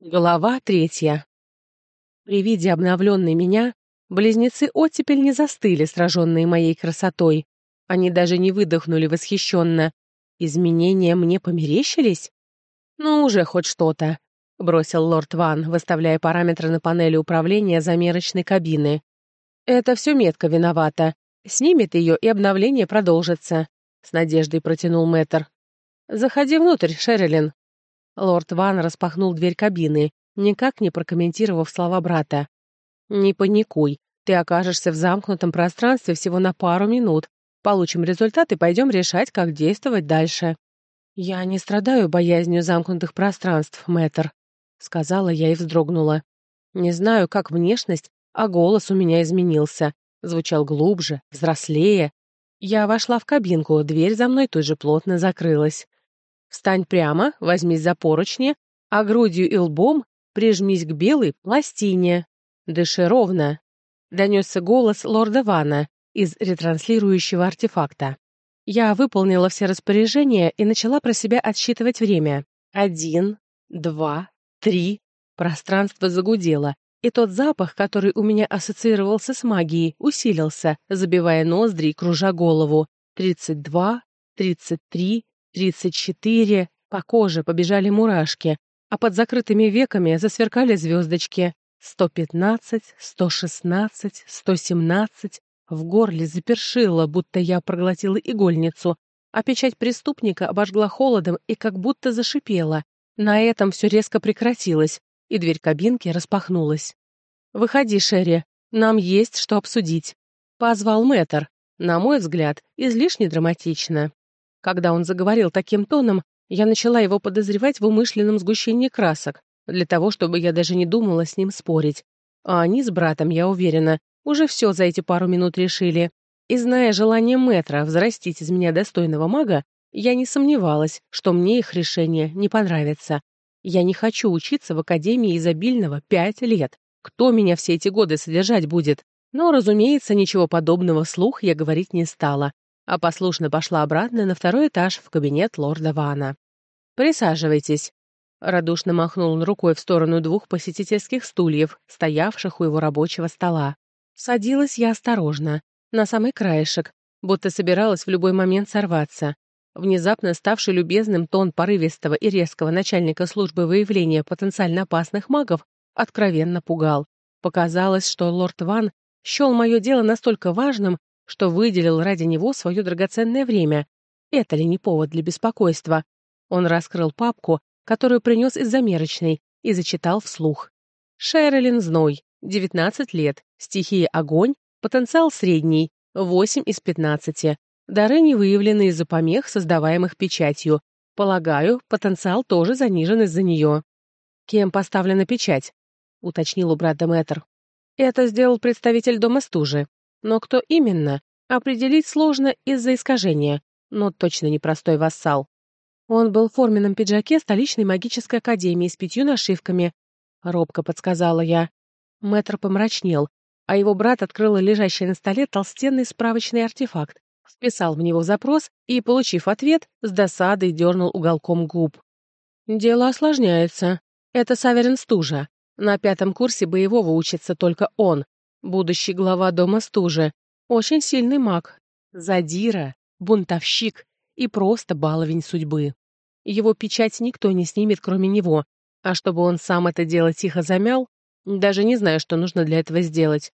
Глава третья. При виде обновленной меня близнецы оттепель не застыли, сраженные моей красотой. Они даже не выдохнули восхищенно. Изменения мне померещились? Ну, уже хоть что-то, — бросил лорд Ван, выставляя параметры на панели управления замерочной кабины. Это все метка виновата. Снимет ее, и обновление продолжится, — с надеждой протянул мэтр. Заходи внутрь, Шерилин, Лорд Ван распахнул дверь кабины, никак не прокомментировав слова брата. «Не паникуй. Ты окажешься в замкнутом пространстве всего на пару минут. Получим результат и пойдем решать, как действовать дальше». «Я не страдаю боязнью замкнутых пространств, мэтр», — сказала я и вздрогнула. «Не знаю, как внешность, а голос у меня изменился. Звучал глубже, взрослее. Я вошла в кабинку, дверь за мной тут же плотно закрылась. Встань прямо, возьмись за поручни, а грудью и лбом прижмись к белой пластине. Дыши ровно. Донесся голос лорда Вана из ретранслирующего артефакта. Я выполнила все распоряжения и начала про себя отсчитывать время. Один, два, три. Пространство загудело, и тот запах, который у меня ассоциировался с магией, усилился, забивая ноздри и кружа голову. Тридцать два, тридцать три, Тридцать четыре по коже побежали мурашки, а под закрытыми веками засверкали звездочки. Сто сто пятнадцать, шестнадцать, сто семнадцать. В горле запершило, будто я проглотила игольницу, а печать преступника обожгла холодом и как будто зашипела. На этом все резко прекратилось, и дверь кабинки распахнулась. «Выходи, Шерри, нам есть что обсудить», — позвал мэтр. На мой взгляд, излишне драматично когда он заговорил таким тоном, я начала его подозревать в умышленном сгущении красок, для того, чтобы я даже не думала с ним спорить. А они с братом, я уверена, уже все за эти пару минут решили. И зная желание мэтра взрастить из меня достойного мага, я не сомневалась, что мне их решение не понравится. Я не хочу учиться в Академии Изобильного пять лет. Кто меня все эти годы содержать будет? Но, разумеется, ничего подобного вслух я говорить не стала. а послушно пошла обратно на второй этаж в кабинет лорда Вана. «Присаживайтесь», — радушно махнул он рукой в сторону двух посетительских стульев, стоявших у его рабочего стола. Садилась я осторожно, на самый краешек, будто собиралась в любой момент сорваться. Внезапно ставший любезным тон порывистого и резкого начальника службы выявления потенциально опасных магов откровенно пугал. Показалось, что лорд Ван счел мое дело настолько важным, что выделил ради него свое драгоценное время. Это ли не повод для беспокойства? Он раскрыл папку, которую принес из замерочной, и зачитал вслух. Шерлин Зной, 19 лет, стихия огонь, потенциал средний, 8 из 15. Дары не выявлены из-за помех, создаваемых печатью. Полагаю, потенциал тоже занижен из-за нее. «Кем поставлена печать?» — уточнил у брата Мэтр. «Это сделал представитель дома стужи. Но кто именно, определить сложно из-за искажения, но точно не простой вассал. Он был в форменном пиджаке столичной магической академии с пятью нашивками. Робко подсказала я. Мэтр помрачнел, а его брат открыл лежащий на столе толстенный справочный артефакт, вписал в него запрос и, получив ответ, с досадой дернул уголком губ. «Дело осложняется. Это Саверин Стужа. На пятом курсе боевого учится только он. Будущий глава дома стужа, очень сильный маг, задира, бунтовщик и просто баловень судьбы. Его печать никто не снимет, кроме него, а чтобы он сам это дело тихо замял, даже не знаю, что нужно для этого сделать.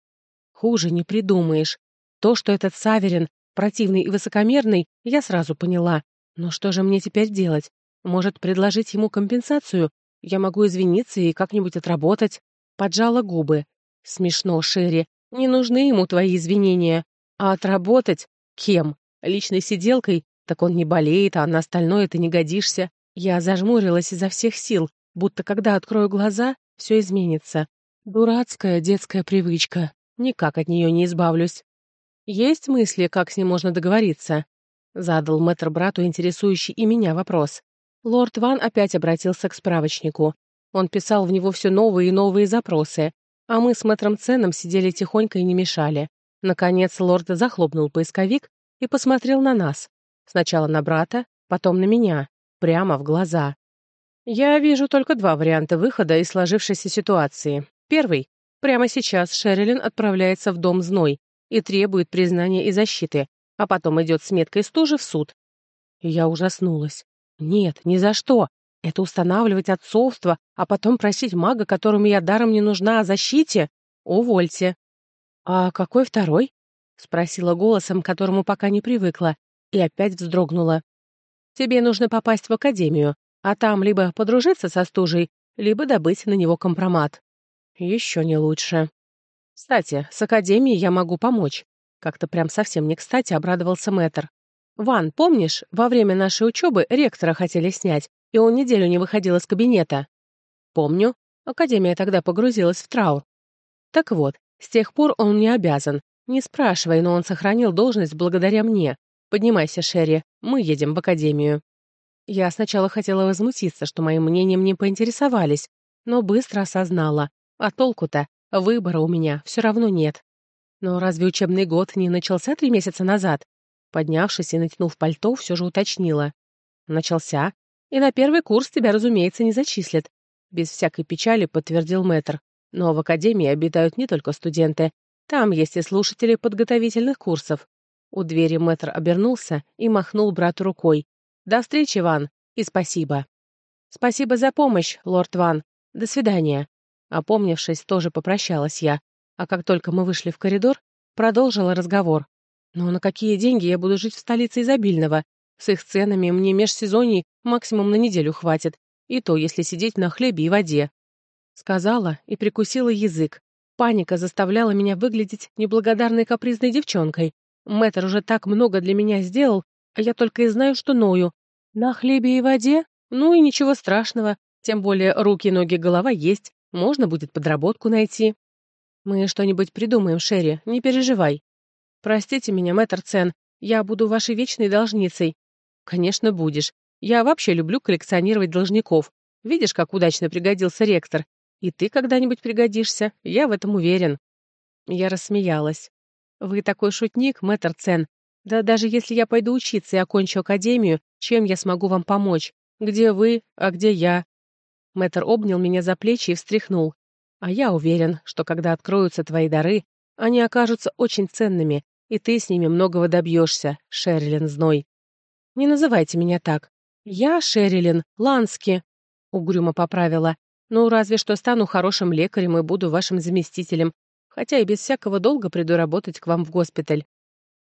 Хуже не придумаешь. То, что этот Саверин противный и высокомерный, я сразу поняла. Но что же мне теперь делать? Может, предложить ему компенсацию? Я могу извиниться и как-нибудь отработать. Поджала губы. Смешно, Шерри. Не нужны ему твои извинения. А отработать? Кем? Личной сиделкой? Так он не болеет, а на остальное ты не годишься. Я зажмурилась изо всех сил, будто когда открою глаза, все изменится. Дурацкая детская привычка. Никак от нее не избавлюсь. Есть мысли, как с ним можно договориться? Задал мэтр брату интересующий и меня вопрос. Лорд Ван опять обратился к справочнику. Он писал в него все новые и новые запросы, а мы с мэтром Ценом сидели тихонько и не мешали. Наконец лорд захлопнул поисковик и посмотрел на нас. Сначала на брата, потом на меня, прямо в глаза. Я вижу только два варианта выхода из сложившейся ситуации. Первый. Прямо сейчас Шерилин отправляется в дом Зной и требует признания и защиты, а потом идет с меткой стужи в суд. Я ужаснулась. Нет, ни за что. Это устанавливать отцовство, а потом просить мага, которому я даром не нужна, о защите? Увольте. А какой второй? Спросила голосом, к которому пока не привыкла, и опять вздрогнула. Тебе нужно попасть в академию, а там либо подружиться со стужей, либо добыть на него компромат. Еще не лучше. Кстати, с академией я могу помочь. Как-то прям совсем не кстати обрадовался мэтр. «Ван, помнишь, во время нашей и он неделю не выходил из кабинета. Помню, Академия тогда погрузилась в траур. Так вот, с тех пор он мне обязан. Не спрашивай, но он сохранил должность благодаря мне. Поднимайся, Шерри, мы едем в Академию. Я сначала хотела возмутиться, что моим мнением не поинтересовались, но быстро осознала. А толку-то? Выбора у меня все равно нет. Но разве учебный год не начался три месяца назад? Поднявшись и натянув пальто, все же уточнила. Начался, и на первый курс тебя, разумеется, не зачислят. Без всякой печали подтвердил мэтр. Но в академии обитают не только студенты. Там есть и слушатели подготовительных курсов. У двери мэтр обернулся и махнул брату рукой. «До встречи, Ван, и спасибо». «Спасибо за помощь, лорд Ван. До свидания». Опомнившись, тоже попрощалась я. А как только мы вышли в коридор, продолжила разговор. «Ну, на какие деньги я буду жить в столице Изобильного? С их ценами мне межсезоний максимум на неделю хватит, и то, если сидеть на хлебе и воде. Сказала и прикусила язык. Паника заставляла меня выглядеть неблагодарной капризной девчонкой. Мэтр уже так много для меня сделал, а я только и знаю, что ною. На хлебе и воде? Ну и ничего страшного. Тем более руки, ноги, голова есть. Можно будет подработку найти. Мы что-нибудь придумаем, Шерри, не переживай. Простите меня, мэтр Цен, я буду вашей вечной должницей. «Конечно, будешь. Я вообще люблю коллекционировать должников. Видишь, как удачно пригодился ректор. И ты когда-нибудь пригодишься, я в этом уверен». Я рассмеялась. «Вы такой шутник, мэтр Цен. Да даже если я пойду учиться и окончу академию, чем я смогу вам помочь? Где вы, а где я?» Мэтр обнял меня за плечи и встряхнул. «А я уверен, что когда откроются твои дары, они окажутся очень ценными, и ты с ними многого добьешься, Шерлин Зной. Не называйте меня так. Я Шерилин, Лански, угрюмо поправила. Ну, разве что стану хорошим лекарем и буду вашим заместителем, хотя и без всякого долга приду работать к вам в госпиталь.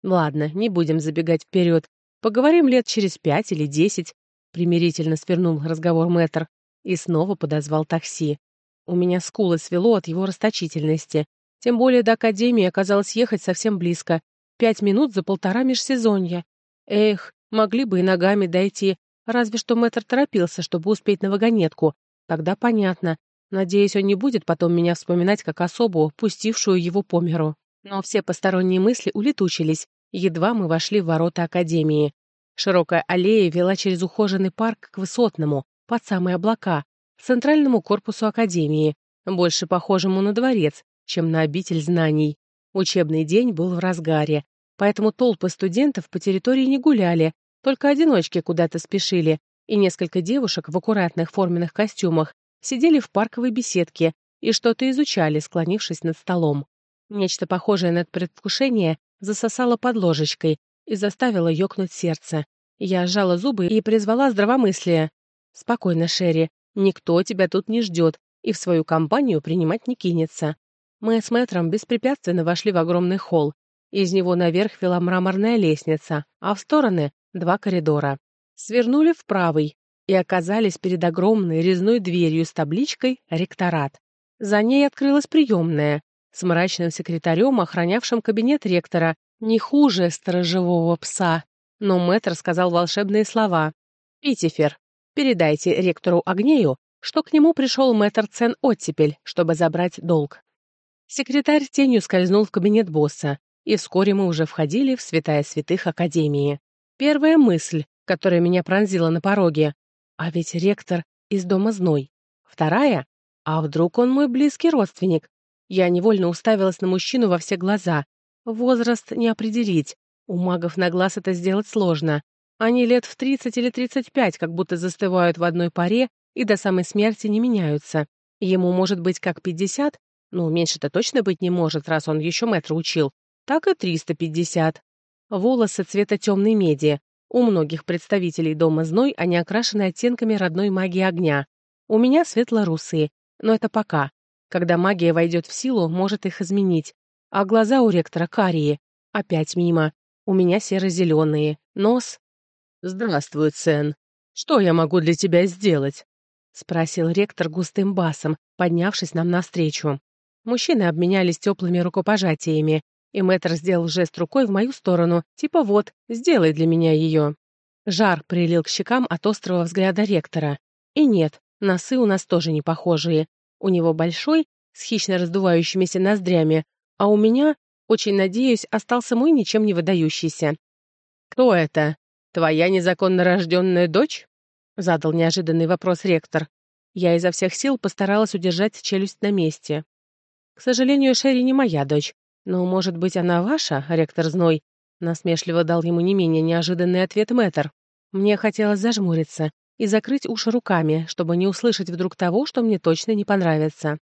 Ладно, не будем забегать вперед. Поговорим лет через пять или десять. Примирительно свернул разговор мэтр и снова подозвал такси. У меня скулы свело от его расточительности. Тем более до академии оказалось ехать совсем близко. Пять минут за полтора межсезонья. Эх, могли бы и ногами дойти, разве что мэтр торопился, чтобы успеть на вагонетку. Тогда понятно. Надеюсь, он не будет потом меня вспоминать как особу, пустившую его по миру. Но все посторонние мысли улетучились, едва мы вошли в ворота Академии. Широкая аллея вела через ухоженный парк к Высотному, под самые облака, центральному корпусу Академии, больше похожему на дворец, чем на обитель знаний. Учебный день был в разгаре, поэтому толпы студентов по территории не гуляли, только одиночки куда-то спешили, и несколько девушек в аккуратных форменных костюмах сидели в парковой беседке и что-то изучали, склонившись над столом. Нечто похожее на предвкушение засосало под ложечкой и заставило ёкнуть сердце. Я сжала зубы и призвала здравомыслие. «Спокойно, Шерри, никто тебя тут не ждет и в свою компанию принимать не кинется». Мы с мэтром беспрепятственно вошли в огромный холл. Из него наверх вела мраморная лестница, а в стороны два коридора. Свернули в правый и оказались перед огромной резной дверью с табличкой «Ректорат». За ней открылась приемная с мрачным секретарем, охранявшим кабинет ректора, не хуже сторожевого пса. Но мэтр сказал волшебные слова. «Питифер, передайте ректору Огнею, что к нему пришел мэтр Цен Оттепель, чтобы забрать долг». Секретарь тенью скользнул в кабинет босса, и вскоре мы уже входили в святая святых Академии. Первая мысль, которая меня пронзила на пороге. А ведь ректор из дома зной. Вторая. А вдруг он мой близкий родственник? Я невольно уставилась на мужчину во все глаза. Возраст не определить. У магов на глаз это сделать сложно. Они лет в 30 или 35 как будто застывают в одной паре и до самой смерти не меняются. Ему может быть как 50, ну, меньше-то точно быть не может, раз он еще мэтра учил, так и 350 волосы цвета темной меди. У многих представителей дома зной они окрашены оттенками родной магии огня. У меня светло-русые, но это пока. Когда магия войдет в силу, может их изменить. А глаза у ректора карие. Опять мимо. У меня серо-зеленые. Нос... «Здравствуй, Цен. Что я могу для тебя сделать?» — спросил ректор густым басом, поднявшись нам навстречу. Мужчины обменялись теплыми рукопожатиями. Эметр сделал жест рукой в мою сторону, типа «вот, сделай для меня ее». Жар прилил к щекам от острого взгляда ректора. И нет, носы у нас тоже не похожие. У него большой, с хищно раздувающимися ноздрями, а у меня, очень надеюсь, остался мой ничем не выдающийся. «Кто это? Твоя незаконно рожденная дочь?» — задал неожиданный вопрос ректор. Я изо всех сил постаралась удержать челюсть на месте. «К сожалению, Шерри не моя дочь, Но, может быть, она ваша, ректор Зной?» Насмешливо дал ему не менее неожиданный ответ мэтр. Мне хотелось зажмуриться и закрыть уши руками, чтобы не услышать вдруг того, что мне точно не понравится.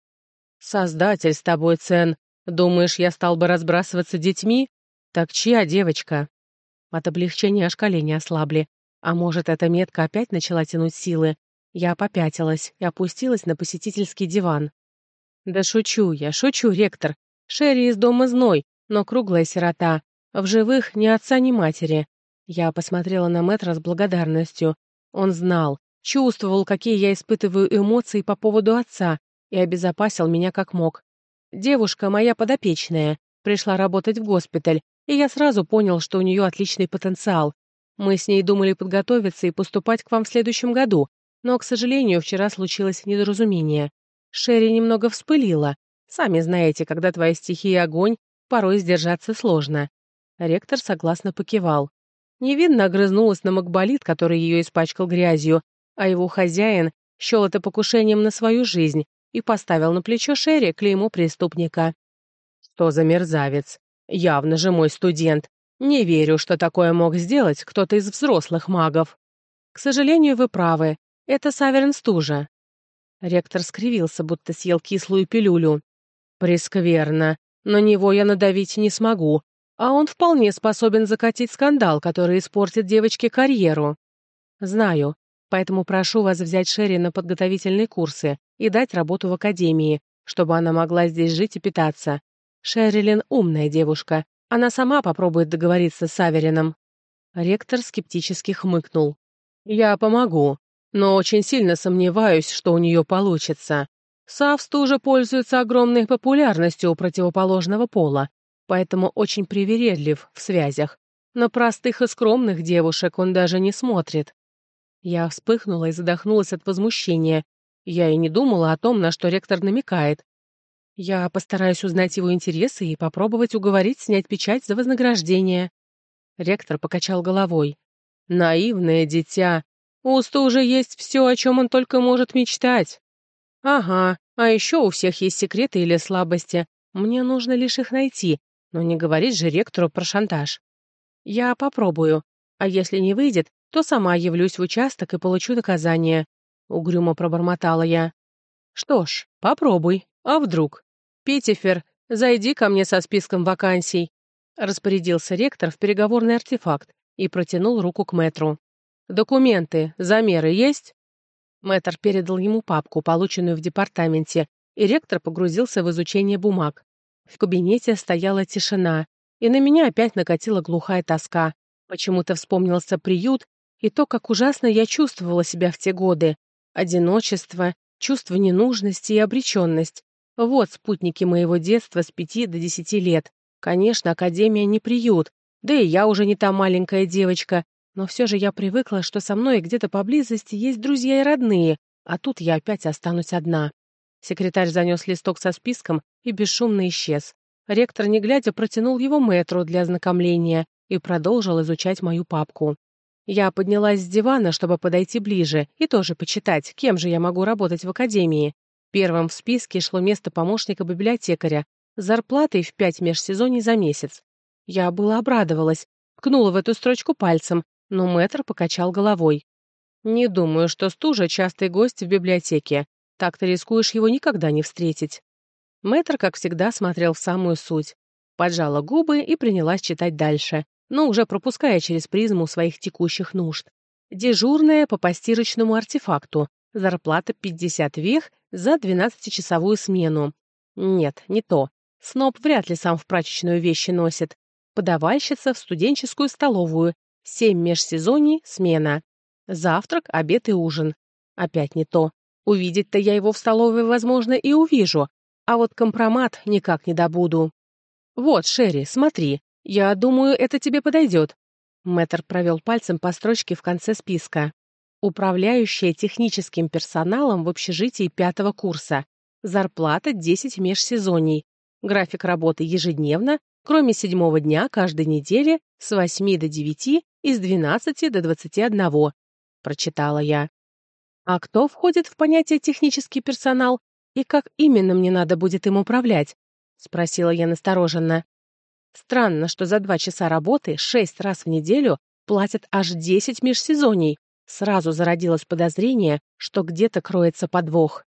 «Создатель с тобой, Цен. Думаешь, я стал бы разбрасываться детьми? Так чья девочка?» От облегчения аж колени ослабли. А может, эта метка опять начала тянуть силы? Я попятилась и опустилась на посетительский диван. «Да шучу я, шучу, ректор. Шерри из дома зной, но круглая сирота. В живых ни отца, ни матери. Я посмотрела на Мэтра с благодарностью. Он знал, чувствовал, какие я испытываю эмоции по поводу отца, и обезопасил меня как мог. Девушка моя подопечная пришла работать в госпиталь, и я сразу понял, что у нее отличный потенциал. Мы с ней думали подготовиться и поступать к вам в следующем году, но, к сожалению, вчера случилось недоразумение. Шерри немного вспылила, Сами знаете, когда твоя стихия огонь, порой сдержаться сложно. Ректор согласно покивал. Невинно огрызнулась на Макболит, который ее испачкал грязью, а его хозяин счел это покушением на свою жизнь и поставил на плечо Шерри клеймо преступника. «Что за мерзавец? Явно же мой студент. Не верю, что такое мог сделать кто-то из взрослых магов». «К сожалению, вы правы. Это Саверн Стужа». Ректор скривился, будто съел кислую пилюлю. Прескверно. На него я надавить не смогу, а он вполне способен закатить скандал, который испортит девочке карьеру. Знаю, поэтому прошу вас взять Шерри на подготовительные курсы и дать работу в академии, чтобы она могла здесь жить и питаться. Шеррилин умная девушка, она сама попробует договориться с Аверином». Ректор скептически хмыкнул. «Я помогу, но очень сильно сомневаюсь, что у нее получится. Савс тоже пользуется огромной популярностью у противоположного пола, поэтому очень привередлив в связях. На простых и скромных девушек он даже не смотрит. Я вспыхнула и задохнулась от возмущения. Я и не думала о том, на что ректор намекает. Я постараюсь узнать его интересы и попробовать уговорить снять печать за вознаграждение. Ректор покачал головой. «Наивное дитя! У Уста уже есть все, о чем он только может мечтать. «Ага, а еще у всех есть секреты или слабости. Мне нужно лишь их найти, но не говорить же ректору про шантаж. Я попробую, а если не выйдет, то сама явлюсь в участок и получу наказание», — угрюмо пробормотала я. «Что ж, попробуй, а вдруг? Питифер, зайди ко мне со списком вакансий», — распорядился ректор в переговорный артефакт и протянул руку к мэтру. «Документы, замеры есть?» Мэтр передал ему папку, полученную в департаменте, и ректор погрузился в изучение бумаг. В кабинете стояла тишина, и на меня опять накатила глухая тоска. Почему-то вспомнился приют и то, как ужасно я чувствовала себя в те годы. Одиночество, чувство ненужности и обреченность. Вот спутники моего детства с пяти до десяти лет. Конечно, Академия не приют, да и я уже не та маленькая девочка, но все же я привыкла, что со мной где-то поблизости есть друзья и родные, а тут я опять останусь одна. Секретарь занес листок со списком и бесшумно исчез. Ректор, не глядя, протянул его мэтру для ознакомления и продолжил изучать мою папку. Я поднялась с дивана, чтобы подойти ближе и тоже почитать, кем же я могу работать в академии. Первым в списке шло место помощника библиотекаря с зарплатой в пять межсезоний за месяц. Я была обрадовалась, ткнула в эту строчку пальцем но мэтр покачал головой. «Не думаю, что стужа — частый гость в библиотеке. Так ты рискуешь его никогда не встретить». Мэтр, как всегда, смотрел в самую суть. Поджала губы и принялась читать дальше, но уже пропуская через призму своих текущих нужд. Дежурная по постирочному артефакту. Зарплата 50 вех за 12-часовую смену. Нет, не то. Сноб вряд ли сам в прачечную вещи носит. Подавальщица в студенческую столовую Семь межсезоний, смена. Завтрак, обед и ужин. Опять не то. Увидеть-то я его в столовой, возможно, и увижу, а вот компромат никак не добуду. Вот, Шерри, смотри, я думаю, это тебе подойдет. Мэтр провел пальцем по строчке в конце списка. Управляющая техническим персоналом в общежитии пятого курса. Зарплата 10 межсезоний. График работы ежедневно, кроме седьмого дня каждой недели с 8 до 9 из 12 до 21», — прочитала я. А кто входит в понятие «технический персонал» и как именно мне надо будет им управлять? Спросила я настороженно. Странно, что за два часа работы шесть раз в неделю платят аж десять межсезоний. Сразу зародилось подозрение, что где-то кроется подвох.